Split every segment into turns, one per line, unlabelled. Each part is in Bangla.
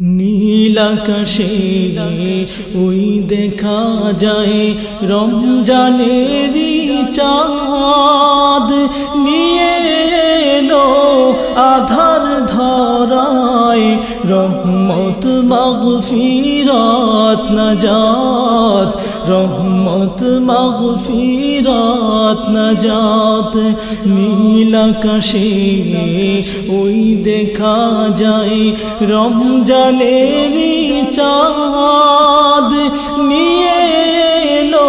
নীলাকাশে ওই দেখা যায় রমজানেরই চাঁদ নিয়ে এলো আধার ধরায় রহমত মাগফিরাত নাজাত, রহমত মাগফিরাত নাজাত। নীলাকাশে ওই দেখা যায় রমজানেরই চাঁদ। নিয়ে এলো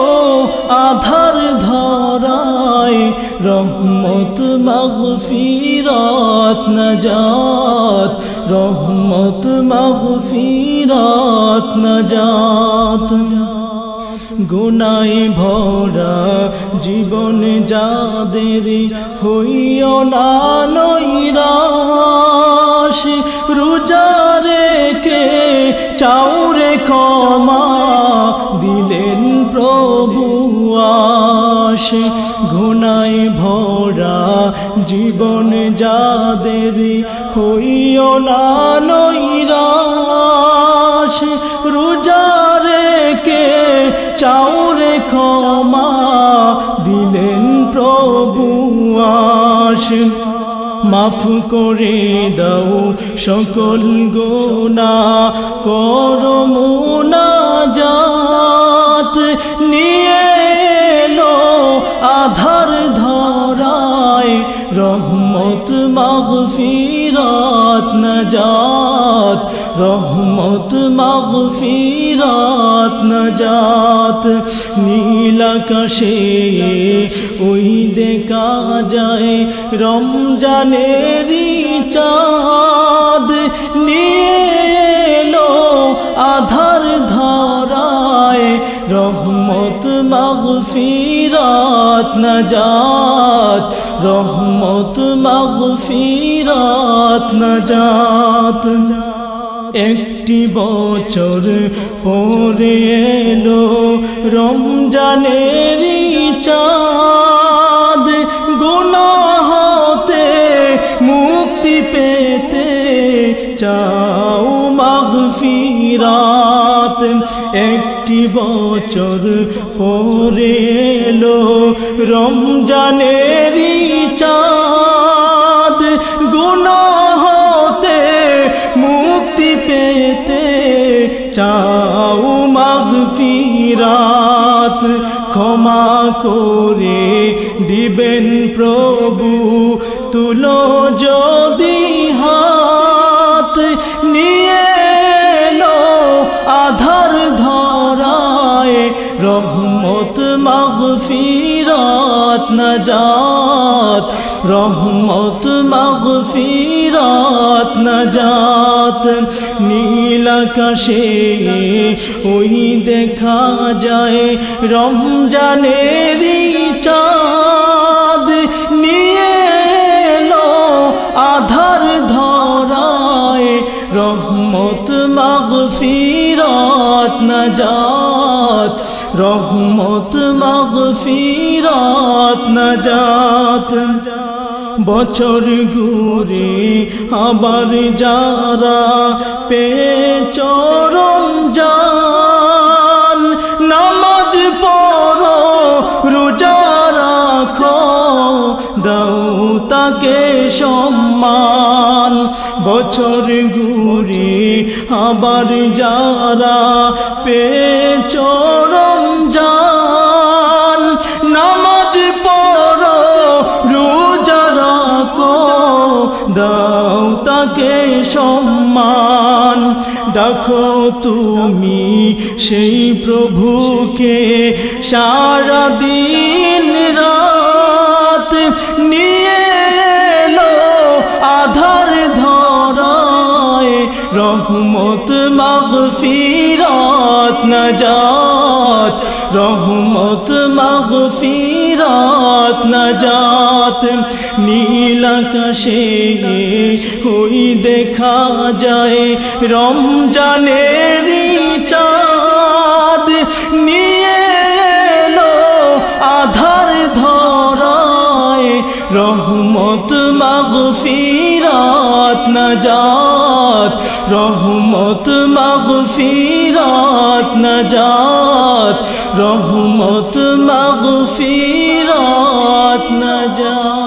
আধার ধরায় রহমত মাগফিরাত নাজাত, রহমত মাগফিরাত নাজাত। গুনাই ভরা জীবন যাদের হইও না নৈরাশ রোজারে কে চাউরে ক্ষমা আশ গুনাই ভরা জীবন যাদের হইও না নৈরাশ। রোজারে কে চাউরে ক্ষমা দিলেন প্রভু আশ। মাফ করে দাও সকল গোনা করমুনা জাত আধার ধরায় রহমত মাগফিরাত নাজাত, রহমত মাগফিরাত নাজাত। নীলাকাশে ওই দেখা যায় রমজানেরই চাঁদ। নিয়ে আধার ধরায় রহমত মাগফিরাত নাজাত রহমত মাগফিরাত নাজাত একটি বছর পরে এলো রমজানেরই চাঁদ। গুনাহতে মুক্তি পেতে চাও মাগফিরাত। একটি বছর পরে এলো রমজানেরই চাঁদ। গুনাহতে মুক্তি পেতে চাও মাগফিরাত। ক্ষমা করে দিবেন প্রভু, তুলো যদি মাগফিরাত নাজাত, রহমত, মাগফিরাত নাজাত। নীলাকাশে ওই দেখা যায় রমজানেরই চাঁদ নিয়ে এলো আধার ধরায়, রহমত, মাগফিরাত নাজাত। রহমত মাগফিরাত নাজাত। বছর ঘুরে আবার যারা পে সম্মান। বছর ঘুরে আবার যারা পে চরম যান নামাজ পড়ো, রোজা রাখো, দাও তাকে সম্মান। দেখো তুমি সেই প্রভুকে সারা দিন মাগফিরাত নাজাত রহমত মাগফিরাত নাজাত। নীলাকাশে ওই দেখা যায় রমজানের চাঁদ নিয়ে رحمت مغفرات نجات رحمت مغفرات نجات رحمت مغفرات نجات۔